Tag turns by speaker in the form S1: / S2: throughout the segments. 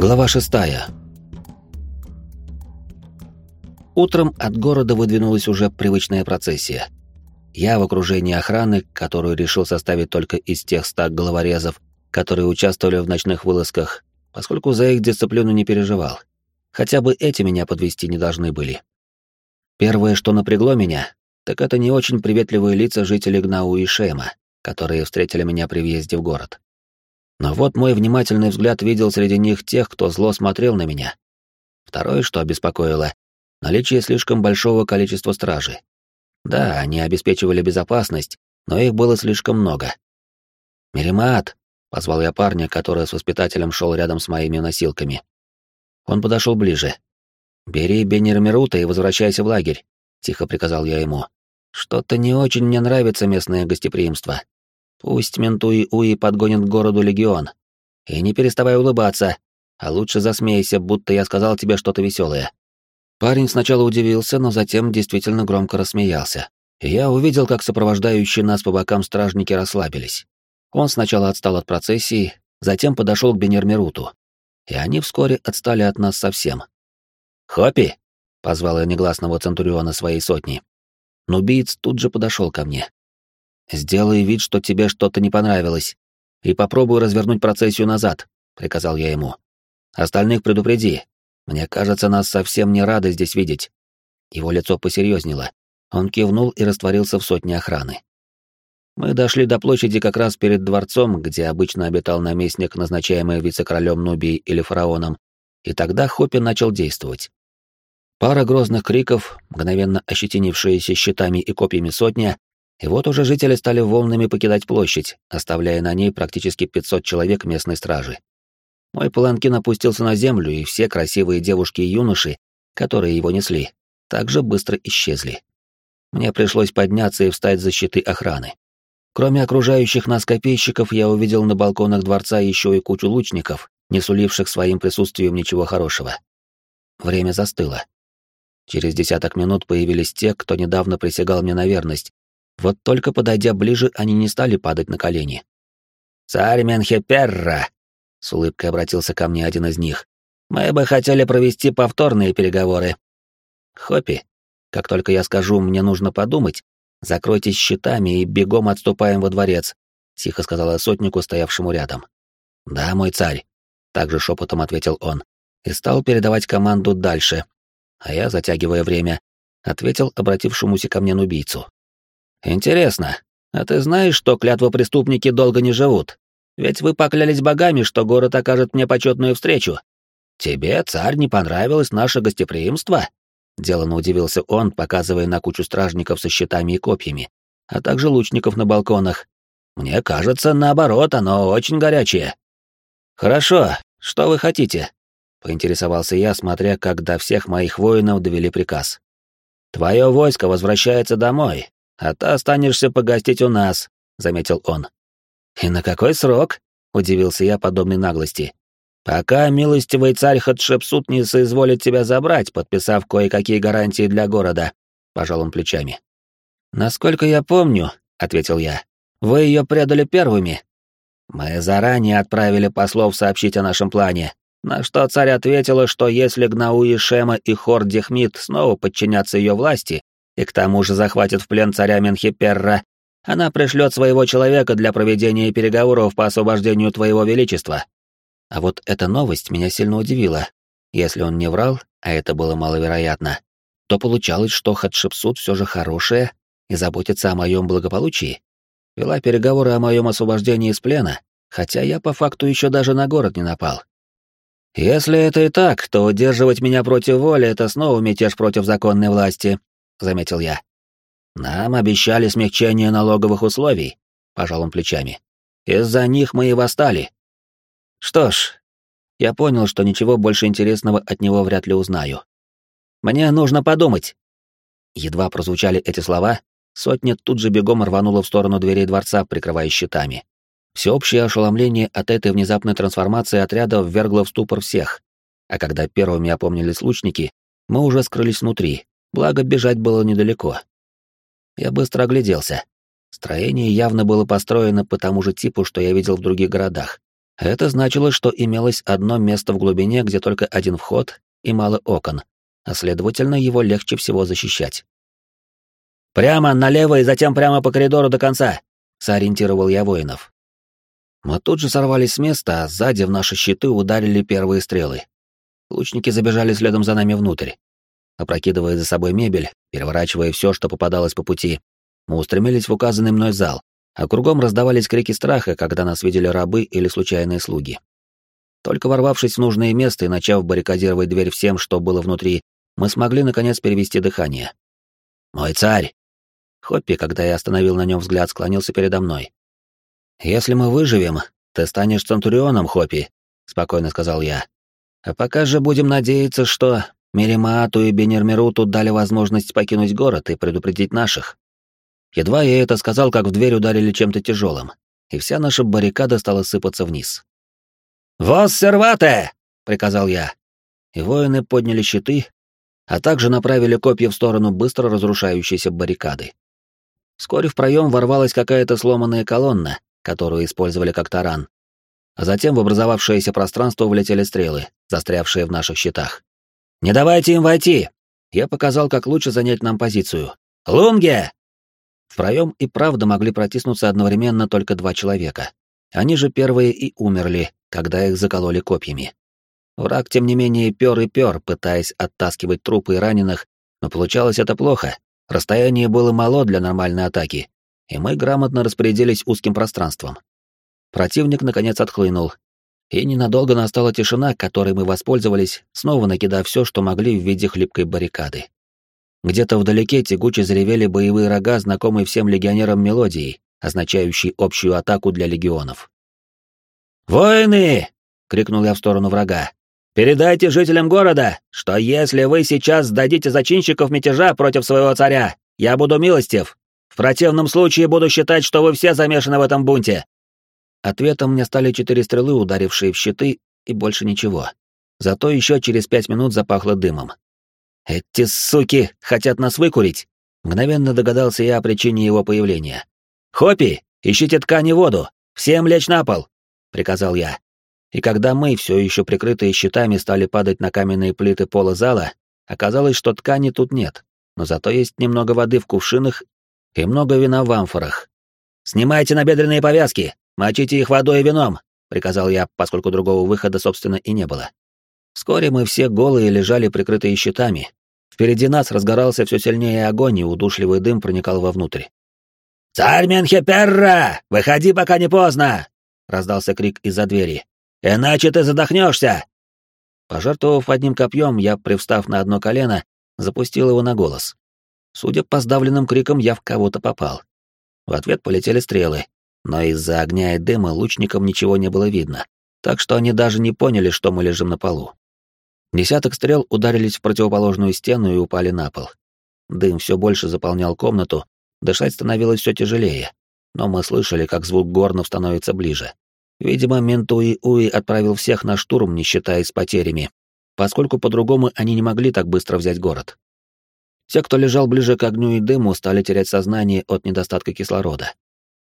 S1: Глава шестая. Утром от города выдвинулась уже привычная процессия. Я в окружении охраны, которую решил составить только из тех ста головорезов, которые участвовали в ночных вылазках, поскольку за их дисциплину не переживал. Хотя бы эти меня подвести не должны были. Первое, что напрягло меня, так это не очень приветливые лица жителей Гнау и Шема, которые встретили меня при въезде в город. Но вот мой внимательный взгляд видел среди них тех, кто зло смотрел на меня. Второе, что обеспокоило, наличие слишком большого количества стражи. Да, они обеспечивали безопасность, но их было слишком много. «Меримаат!» — позвал я парня, который с воспитателем шел рядом с моими носилками. Он подошел ближе. «Бери Бенермерута и возвращайся в лагерь», — тихо приказал я ему. «Что-то не очень мне нравится местное гостеприимство. Пусть Ментуи-Уи подгонит к городу легион. И не переставай улыбаться, а лучше засмейся, будто я сказал тебе что-то веселое. Парень сначала удивился, но затем действительно громко рассмеялся. Я увидел, как сопровождающие нас по бокам стражники расслабились. Он сначала отстал от процессии, затем подошел к Бенермеруту. И они вскоре отстали от нас совсем. «Хоппи!» — позвал я негласного Центуриона своей сотни. Нубиец тут же подошел ко мне. «Сделай вид, что тебе что-то не понравилось, и попробуй развернуть процессию назад», — приказал я ему. «Остальных предупреди. Мне кажется, нас совсем не рады здесь видеть». Его лицо посерьезнело. Он кивнул и растворился в сотне охраны. Мы дошли до площади как раз перед дворцом, где обычно обитал наместник, назначаемый вице-королем Нубии или фараоном, и тогда Хоппи начал действовать. Пара грозных криков, мгновенно ощетинившиеся щитами и копьями сотня, и вот уже жители стали волнами покидать площадь, оставляя на ней практически 500 человек местной стражи. Мой паланкин опустился на землю, и все красивые девушки и юноши, которые его несли, также быстро исчезли. Мне пришлось подняться и встать за щиты охраны. Кроме окружающих нас копейщиков, я увидел на балконах дворца еще и кучу лучников, не суливших своим присутствием ничего хорошего. Время застыло. Через десяток минут появились те, кто недавно присягал мне на верность, вот только подойдя ближе, они не стали падать на колени. «Царь Менхеперра!» — с улыбкой обратился ко мне один из них. «Мы бы хотели провести повторные переговоры». «Хоппи, как только я скажу, мне нужно подумать, закройтесь щитами и бегом отступаем во дворец», — тихо сказала сотнику, стоявшему рядом. «Да, мой царь», — также шепотом ответил он, и стал передавать команду дальше, а я, затягивая время, ответил обратившемуся ко мне нубийцу. Интересно, а ты знаешь, что клятвопреступники долго не живут? Ведь вы поклялись богами, что город окажет мне почетную встречу. Тебе, царь, не понравилось наше гостеприимство? Делано удивился он, показывая на кучу стражников со щитами и копьями, а также лучников на балконах. Мне кажется, наоборот, оно очень горячее. Хорошо, что вы хотите? Поинтересовался я, смотря, как до всех моих воинов довели приказ. Твое войско возвращается домой, а ты останешься погостить у нас», — заметил он. «И на какой срок?» — удивился я подобной наглости. «Пока милостивый царь Хатшепсут не соизволит тебя забрать, подписав кое-какие гарантии для города», — пожал он плечами. «Насколько я помню», — ответил я, — «вы ее предали первыми». «Мы заранее отправили послов сообщить о нашем плане», на что царь ответила, что если Гнауи Шема и Хор Дехмит снова подчинятся ее власти, и к тому же захватит в плен царя Менхиперра, она пришлет своего человека для проведения переговоров по освобождению твоего величества. А вот эта новость меня сильно удивила. Если он не врал, а это было маловероятно, то получалось, что Хатшепсут все же хорошая и заботится о моем благополучии. Вела переговоры о моем освобождении из плена, хотя я по факту еще даже на город не напал. Если это и так, то удерживать меня против воли — это снова мятеж против законной власти, — заметил я. «Нам обещали смягчение налоговых условий», — пожал он плечами. «Из-за них мы и восстали». Что ж, я понял, что ничего больше интересного от него вряд ли узнаю. «Мне нужно подумать». Едва прозвучали эти слова, сотня тут же бегом рванула в сторону дверей дворца, прикрывая щитами. Всеобщее ошеломление от этой внезапной трансформации отряда ввергло в ступор всех, а когда первыми опомнились лучники, мы уже скрылись внутри, благо бежать было недалеко. Я быстро огляделся. Строение явно было построено по тому же типу, что я видел в других городах, Это значило, что имелось одно место в глубине, где только один вход и мало окон, а следовательно, его легче всего защищать. «Прямо налево и затем прямо по коридору до конца», — сориентировал я воинов. Мы тут же сорвались с места, а сзади в наши щиты ударили первые стрелы. Лучники забежали следом за нами внутрь. Опрокидывая за собой мебель, переворачивая все, что попадалось по пути, мы устремились в указанный мной зал, а кругом раздавались крики страха, когда нас видели рабы или случайные слуги. Только ворвавшись в нужное место и начав баррикадировать дверь всем, что было внутри, мы смогли наконец перевести дыхание. «Мой царь!» Хоппи, когда я остановил на нем взгляд, склонился передо мной. «Если мы выживем, ты станешь Центурионом, Хоппи», — спокойно сказал я. «А пока же будем надеяться, что Миримаату и Бенермеруту дали возможность покинуть город и предупредить наших. Едва я это сказал, как в дверь ударили чем-то тяжелым, и вся наша баррикада стала сыпаться вниз. «Вос сервате!» — приказал я. И воины подняли щиты, а также направили копья в сторону быстро разрушающейся баррикады. Вскоре в проем ворвалась какая-то сломанная колонна, которую использовали как таран. А затем в образовавшееся пространство влетели стрелы, застрявшие в наших щитах. «Не давайте им войти!» Я показал, как лучше занять нам позицию. «Лунге!» В проем и правда могли протиснуться одновременно только два человека. Они же первые и умерли, когда их закололи копьями. Враг, тем не менее, пер и пер, пытаясь оттаскивать трупы и раненых, но получалось это плохо. Расстояние было мало для нормальной атаки, и мы грамотно распорядились узким пространством. Противник, наконец, отхлынул, и ненадолго настала тишина, которой мы воспользовались, снова накидав все, что могли в виде хлипкой баррикады. Где-то вдалеке тягуче заревели боевые рога, знакомые всем легионерам мелодии, означающей общую атаку для легионов. «Воины!» — крикнул я в сторону врага. «Передайте жителям города, что если вы сейчас сдадите зачинщиков мятежа против своего царя, я буду милостив. В противном случае буду считать, что вы все замешаны в этом бунте». Ответом мне стали четыре стрелы, ударившие в щиты, и больше ничего. Зато еще через пять минут запахло дымом. «Эти суки хотят нас выкурить!» Мгновенно догадался я о причине его появления. «Хоппи, ищите ткань и воду! Всем лечь на пол!» — приказал я. И когда мы, все еще прикрытые щитами, стали падать на каменные плиты пола зала, оказалось, что ткани тут нет, но зато есть немного воды в кувшинах и много вина в амфорах. «Снимайте набедренные повязки! Мочите их водой и вином!» — приказал я, поскольку другого выхода, собственно, и не было. Вскоре мы все голые лежали прикрытые щитами. Впереди нас разгорался все сильнее огонь, и удушливый дым проникал вовнутрь. «Царь Менхеперра! Выходи, пока не поздно!» — раздался крик из-за двери. «Иначе ты задохнешься!» Пожертвовав одним копьем, я, привстав на одно колено, запустил его на голос. Судя по сдавленным крикам, я в кого-то попал. В ответ полетели стрелы, но из-за огня и дыма лучникам ничего не было видно, так что они даже не поняли, что мы лежим на полу. Десяток стрел ударились в противоположную стену и упали на пол. Дым все больше заполнял комнату, дышать становилось все тяжелее, но мы слышали, как звук горнов становится ближе. Видимо, Ментуи Уи отправил всех на штурм, не считаясь потерями, поскольку по-другому они не могли так быстро взять город. Те, кто лежал ближе к огню и дыму, стали терять сознание от недостатка кислорода.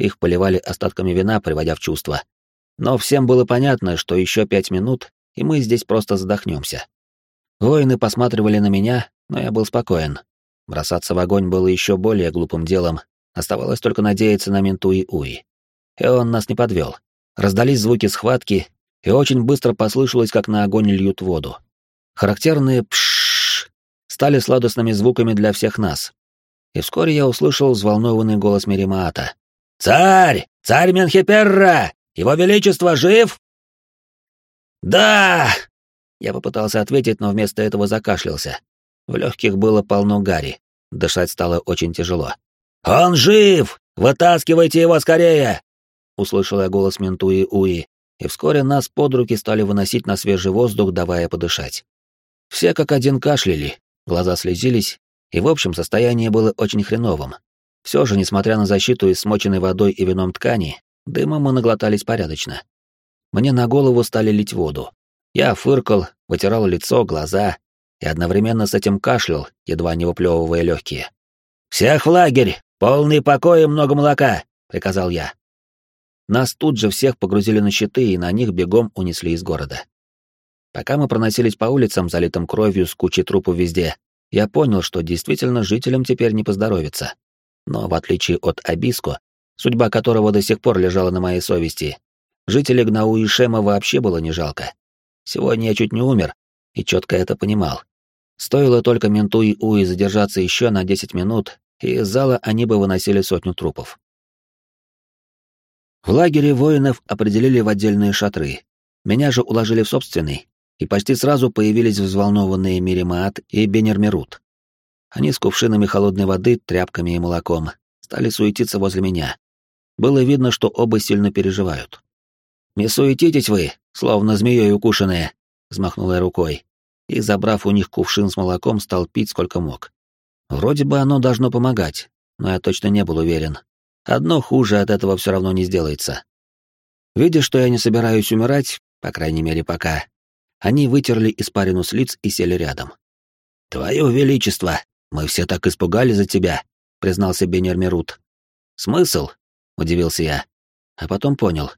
S1: Их поливали остатками вина, приводя в чувство. Но всем было понятно, что еще пять минут, и мы здесь просто задохнемся. Воины посматривали на меня, но я был спокоен. Бросаться в огонь было еще более глупым делом, оставалось только надеяться на Ментуи Уи. И он нас не подвел. Раздались звуки схватки, и очень быстро послышалось, как на огонь льют воду. Характерные пшшш стали сладостными звуками для всех нас. И вскоре я услышал взволнованный голос Меримаата. «Царь! Царь Менхеперра! Его Величество жив?» «Да!» Я попытался ответить, но вместо этого закашлялся. В легких было полно гари. Дышать стало очень тяжело. «Он жив! Вытаскивайте его скорее!» Услышал я голос Ментуи Уи, и вскоре нас под руки стали выносить на свежий воздух, давая подышать. Все как один кашляли, глаза слезились, и в общем состояние было очень хреновым. Все же, несмотря на защиту из смоченной водой и вином ткани, дыма мы наглотались порядочно. Мне на голову стали лить воду. Я фыркал, вытирал лицо, глаза и одновременно с этим кашлял, едва не выплевывая легкие. «Всех в лагерь! Полный покой и много молока!» — приказал я. Нас тут же всех погрузили на щиты и на них бегом унесли из города. Пока мы проносились по улицам, залитым кровью с кучей трупов везде, я понял, что действительно жителям теперь не поздоровится. Но в отличие от Абиско, судьба которого до сих пор лежала на моей совести, жителей Гнау и Шема вообще было не жалко. Сегодня я чуть не умер, и четко это понимал. Стоило только менту и Уи задержаться еще на 10 минут, и из зала они бы выносили сотню трупов. В лагере воинов определили в отдельные шатры. Меня же уложили в собственный, и почти сразу появились взволнованные Миримаат и Бенермерут. Они с кувшинами холодной воды, тряпками и молоком стали суетиться возле меня. Было видно, что оба сильно переживают. «Не суетитесь вы, словно змеей укушенные», — взмахнула я рукой, и, забрав у них кувшин с молоком, стал пить сколько мог. Вроде бы оно должно помогать, но я точно не был уверен. Одно хуже от этого все равно не сделается. Видя, что я не собираюсь умирать, по крайней мере пока, они вытерли испарину с лиц и сели рядом. «Твое Величество, мы все так испугали за тебя», — признался Бенер Мерут. «Смысл?» — удивился я. А потом понял.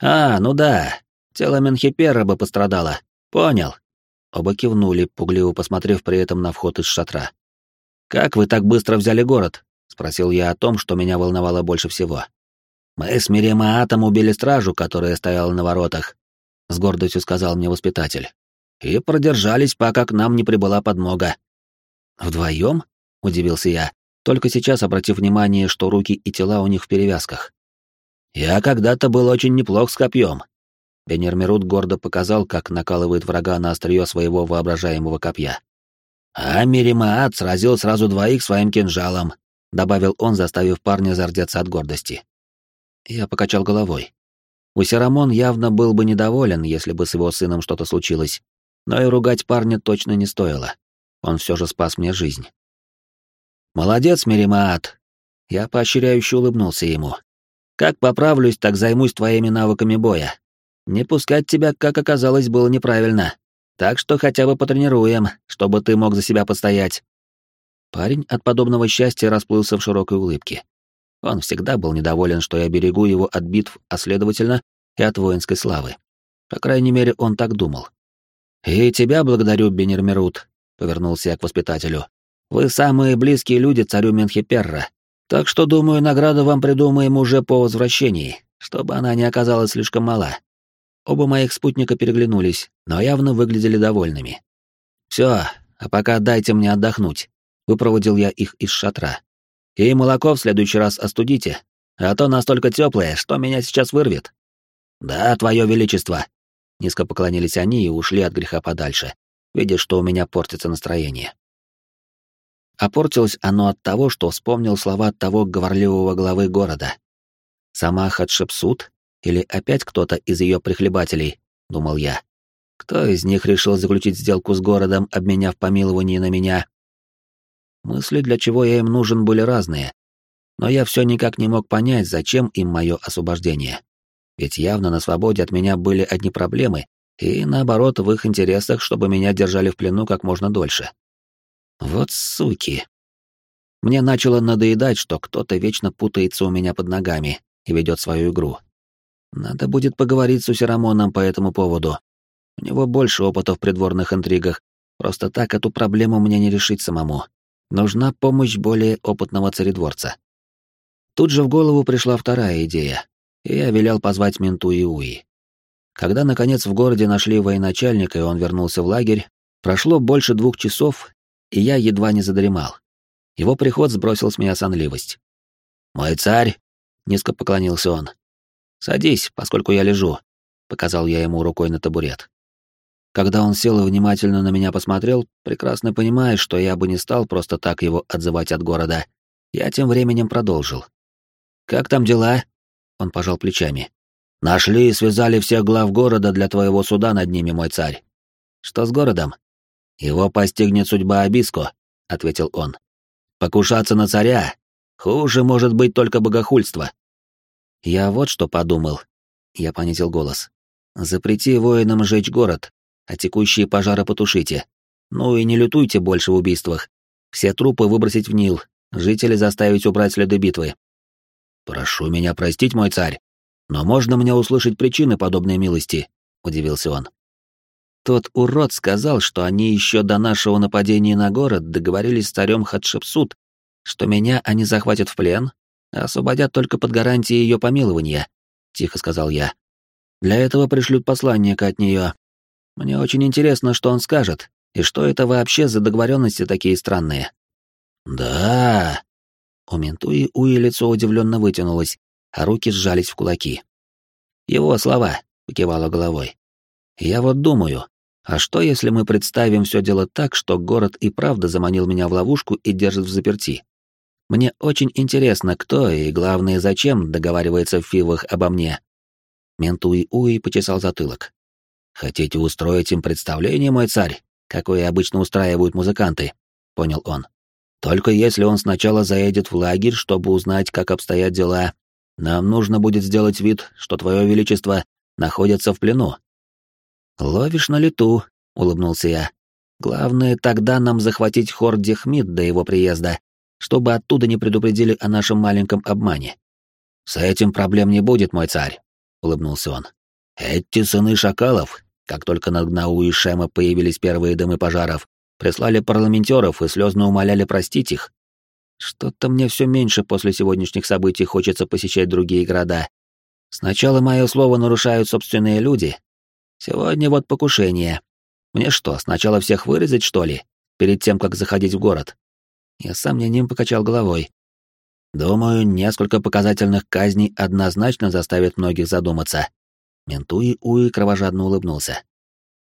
S1: «А, ну да, тело Менхипера бы пострадало. Понял». Оба кивнули, пугливо посмотрев при этом на вход из шатра. «Как вы так быстро взяли город?» — спросил я о том, что меня волновало больше всего. «Мы с Миремаатом убили стражу, которая стояла на воротах, с гордостью сказал мне воспитатель. И продержались, пока к нам не прибыла подмога. Вдвоем? удивился я, только сейчас обратив внимание, что руки и тела у них в перевязках. Я когда-то был очень неплох с копьем. Бенермерут гордо показал, как накалывает врага на острие своего воображаемого копья. А Миримаат сразил сразу двоих своим кинжалом, добавил он, заставив парня зардеться от гордости. Я покачал головой. Усерамон явно был бы недоволен, если бы с его сыном что-то случилось, но и ругать парня точно не стоило. Он все же спас мне жизнь. «Молодец, Миримаат!» Я поощряюще улыбнулся ему. «Как поправлюсь, так займусь твоими навыками боя. Не пускать тебя, как оказалось, было неправильно. Так что хотя бы потренируем, чтобы ты мог за себя постоять». Парень от подобного счастья расплылся в широкой улыбке. Он всегда был недоволен, что я берегу его от битв, а следовательно, и от воинской славы. По крайней мере, он так думал. «И тебя благодарю, Бенермерут», — повернулся я к воспитателю. «Вы самые близкие люди царю Менхиперра, так что, думаю, награду вам придумаем уже по возвращении, чтобы она не оказалась слишком мала». Оба моих спутника переглянулись, но явно выглядели довольными. «Все, а пока дайте мне отдохнуть», — выпроводил я их из шатра. И молоко в следующий раз остудите, а то настолько теплое, что меня сейчас вырвет. Да, твое величество. Низко поклонились они и ушли от греха подальше, видя, что у меня портится настроение. А портилось оно от того, что вспомнил слова того говорливого главы города. Сама Хатшепсут или опять кто-то из ее прихлебателей, думал я. Кто из них решил заключить сделку с городом, обменяв помилование на меня, Мысли, для чего я им нужен, были разные. Но я все никак не мог понять, зачем им мое освобождение. Ведь явно на свободе от меня были одни проблемы, и, наоборот, в их интересах, чтобы меня держали в плену как можно дольше. Вот суки. Мне начало надоедать, что кто-то вечно путается у меня под ногами и ведет свою игру. Надо будет поговорить с Усерамоном по этому поводу. У него больше опыта в придворных интригах. Просто так эту проблему мне не решить самому. Нужна помощь более опытного царедворца. Тут же в голову пришла вторая идея, и я велел позвать менту Иуи. Когда, наконец, в городе нашли военачальника, и он вернулся в лагерь, прошло больше двух часов, и я едва не задремал. Его приход сбросил с меня сонливость. «Мой царь!» — низко поклонился он. «Садись, поскольку я лежу», — показал я ему рукой на табурет. Когда он сел и внимательно на меня посмотрел, прекрасно понимая, что я бы не стал просто так его отзывать от города, я тем временем продолжил. «Как там дела?» Он пожал плечами. «Нашли и связали всех глав города для твоего суда над ними, мой царь». «Что с городом?» «Его постигнет судьба Абиско», — ответил он. «Покушаться на царя? Хуже может быть только богохульство». «Я вот что подумал», — я понизил голос. «Запрети воинам жечь город, а текущие пожары потушите. Ну и не лютуйте больше в убийствах. Все трупы выбросить в Нил, жители заставить убрать следы битвы. Прошу меня простить, мой царь, Но можно мне услышать причины подобной милости? удивился он. Тот урод сказал, что они еще до нашего нападения на город договорились с царем Хатшепсут, что меня они захватят в плен, а освободят только под гарантией ее помилования, тихо сказал я. Для этого пришлют посланника от нее. Мне очень интересно, что он скажет, и что это вообще за договоренности такие странные. Да. У Ментуи Уи лицо удивленно вытянулось, а руки сжались в кулаки. Его слова, покивала головой. Я вот думаю, а что если мы представим все дело так, что город и правда заманил меня в ловушку и держит в заперти? Мне очень интересно, кто и, главное, зачем договаривается в фивах обо мне. Ментуи Уи почесал затылок. Хотите устроить им представление, мой царь, какое обычно устраивают музыканты? Понял он. Только если он сначала заедет в лагерь, чтобы узнать, как обстоят дела, нам нужно будет сделать вид, что твое величество находится в плену, «Ловишь на лету», — улыбнулся я. «Главное тогда нам захватить хор Дехмид до его приезда, чтобы оттуда не предупредили о нашем маленьком обмане». «С этим проблем не будет, мой царь», — улыбнулся он. «Эти сыны шакалов, как только над Гнау и Шема появились первые дымы пожаров, прислали парламентеров и слезно умоляли простить их. Что-то мне все меньше после сегодняшних событий хочется посещать другие города. Сначала мое слово нарушают собственные люди, Сегодня вот покушение. Мне что, сначала всех вырезать, что ли, перед тем, как заходить в город? Я сам не ним покачал головой. Думаю, несколько показательных казней однозначно заставит многих задуматься. Ментуи Уи кровожадно улыбнулся.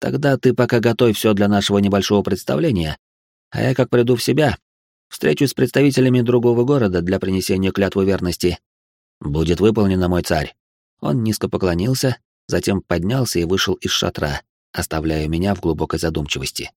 S1: Тогда ты пока готовь все для нашего небольшого представления, а я как приду в себя, встречусь с представителями другого города для принесения клятвы верности. Будет выполнено, мой царь. Он низко поклонился затем поднялся и вышел из шатра, оставляя меня в глубокой задумчивости.